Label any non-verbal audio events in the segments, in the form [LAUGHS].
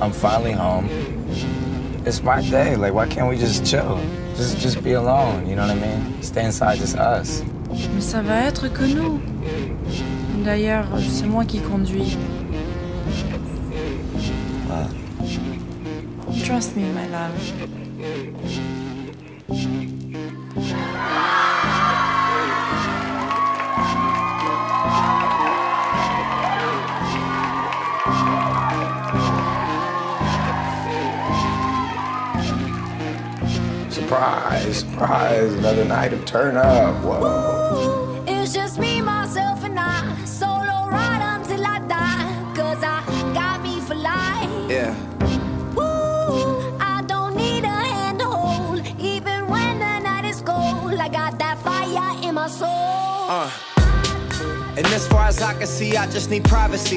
I'm finally home. It's my day. Like, why can't we just chill? Just, just be alone. You know what I mean? Stay inside, just us. Mais ça va être que nous. D'ailleurs, c'est moi qui conduis. Trust me, my love. Surprise, surprise. Another night of turn up. Whoa. It's just me, myself, and I. Solo ride until I die. Cause I got me for life. Yeah. Woo, I don't need a hand to hold. Even when the night is cold, I got that fire in my soul. Uh. And as far as I can see, I just need privacy.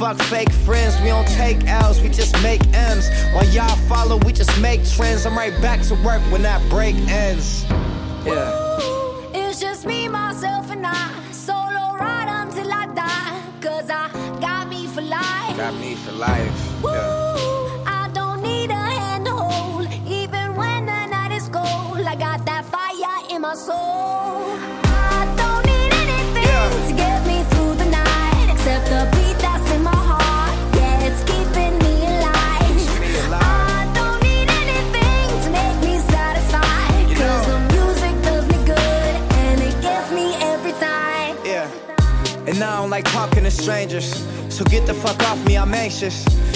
Fuck fake friends, we don't take L's, we just make M's. While y'all follow, we just make trends. I'm right back to work when that break ends. Yeah. Ooh, it's just me, myself, and I. Solo ride until I die. Cause I got me for life. Got me for life. Yeah. I don't need a hand to hold. Even when the night is cold, I got that fire in my soul. Like talking to strangers. So get the fuck off me, I'm anxious.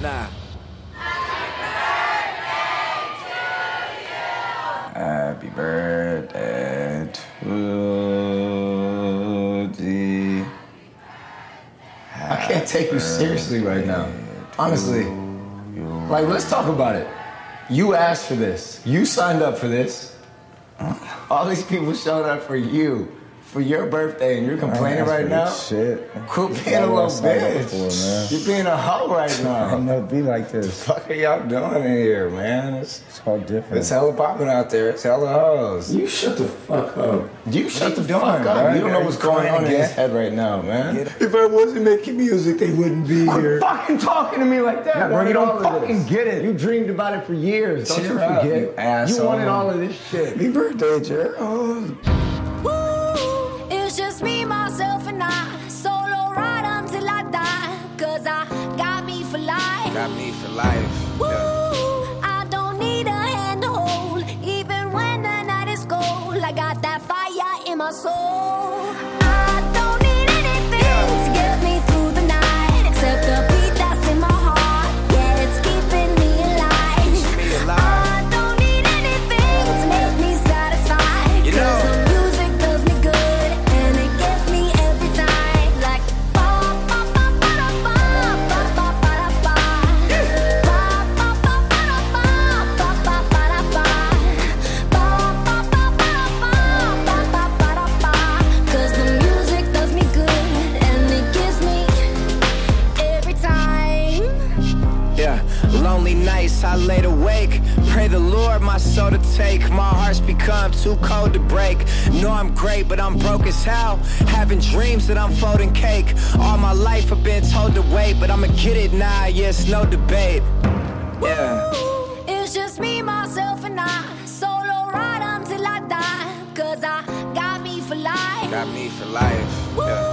Nah. Happy birthday to thee. I can't take you seriously right now. Honestly. Like, let's talk about it. You asked for this. You signed up for this. All these people showed up for you, for your birthday, and you're complaining right now? Shit. Quit being a little bitch. For, man. You're being a hoe right [LAUGHS] now. I'm now. gonna be like this. Fuck are y'all doing in here, man? It's, It's all different. it's hella popping out there. It's hella hoes. You shut the fuck up. You shut the What you fuck up. man? You don't know what's going on in again? his head right now, man. If I wasn't making music, they wouldn't be here. fucking talking to me like that, Yeah, bro. You don't fucking this. get it. You dreamed about it for years. Don't Cheer you up, forget? you asshole. wanted all of this shit. Happy birthday, Gerald. Got me for life. Woo. I don't need a hand to hold. Even when the night is cold, I got that fire in my soul. Lord my soul to take. My heart's become too cold to break. Know I'm great, but I'm broke as hell. Having dreams that I'm folding cake. All my life I've been told to wait, but I'ma get it now. Yes, no debate. Yeah. It's just me, myself, and I. Solo ride until I die. Cause I got me for life. Got me for life. Yeah.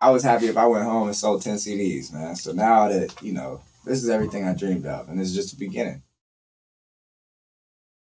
I was happy if I went home and sold ten CDs, man. So now that you know, this is everything I dreamed of, and this is just the beginning.